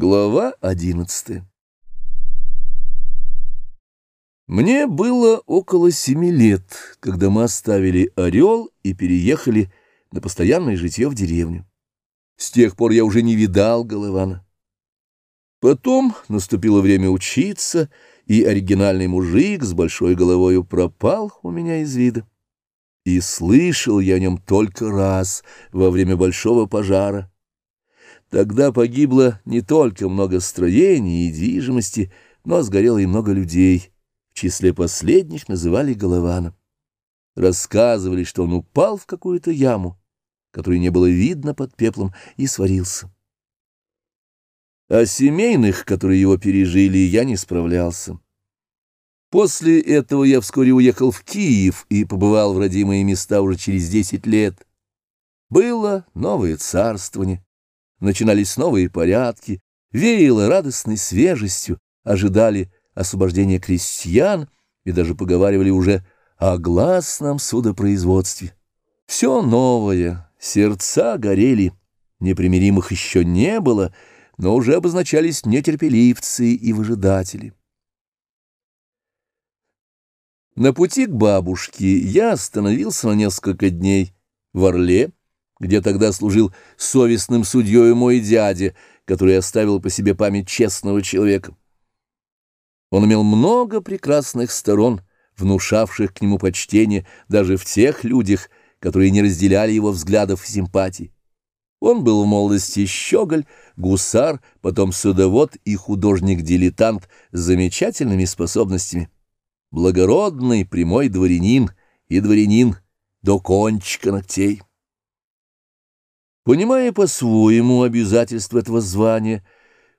Глава одиннадцатая Мне было около семи лет, когда мы оставили Орел и переехали на постоянное житье в деревню. С тех пор я уже не видал Голована. Потом наступило время учиться, и оригинальный мужик с большой головою пропал у меня из вида. И слышал я о нем только раз во время большого пожара. Тогда погибло не только много строений и движимости, но сгорело и много людей. В числе последних называли Голованом. Рассказывали, что он упал в какую-то яму, которую не было видно под пеплом, и сварился. О семейных, которые его пережили, я не справлялся. После этого я вскоре уехал в Киев и побывал в родимые места уже через десять лет. Было новое царствование начинались новые порядки, веяло радостной свежестью, ожидали освобождения крестьян и даже поговаривали уже о гласном судопроизводстве. Все новое, сердца горели, непримиримых еще не было, но уже обозначались нетерпеливцы и выжидатели. На пути к бабушке я остановился на несколько дней в Орле, где тогда служил совестным судьей мой дядя, который оставил по себе память честного человека. Он имел много прекрасных сторон, внушавших к нему почтение даже в тех людях, которые не разделяли его взглядов и симпатий. Он был в молодости щеголь, гусар, потом судовод и художник-дилетант с замечательными способностями. Благородный прямой дворянин и дворянин до кончика ногтей. Понимая по-своему обязательства этого звания,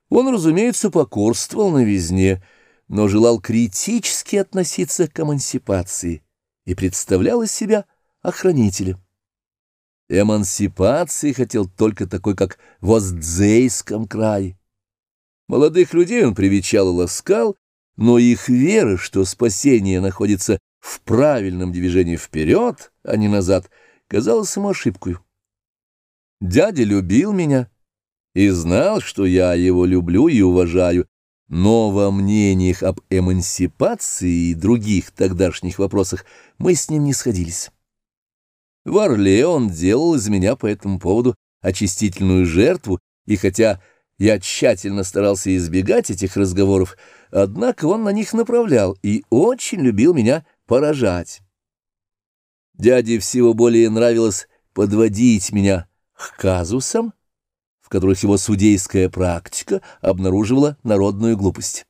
он, разумеется, покорствовал новизне, но желал критически относиться к эмансипации и представлял из себя охранителя. Эмансипации хотел только такой, как в Оздзейском крае. Молодых людей он привечал и ласкал, но их вера, что спасение находится в правильном движении вперед, а не назад, казалась ему ошибкой. Дядя любил меня и знал, что я его люблю и уважаю, но во мнениях об эмансипации и других тогдашних вопросах мы с ним не сходились. В Орле он делал из меня по этому поводу очистительную жертву, и хотя я тщательно старался избегать этих разговоров, однако он на них направлял и очень любил меня поражать. Дяде всего более нравилось подводить меня к казусам, в которых его судейская практика обнаруживала народную глупость.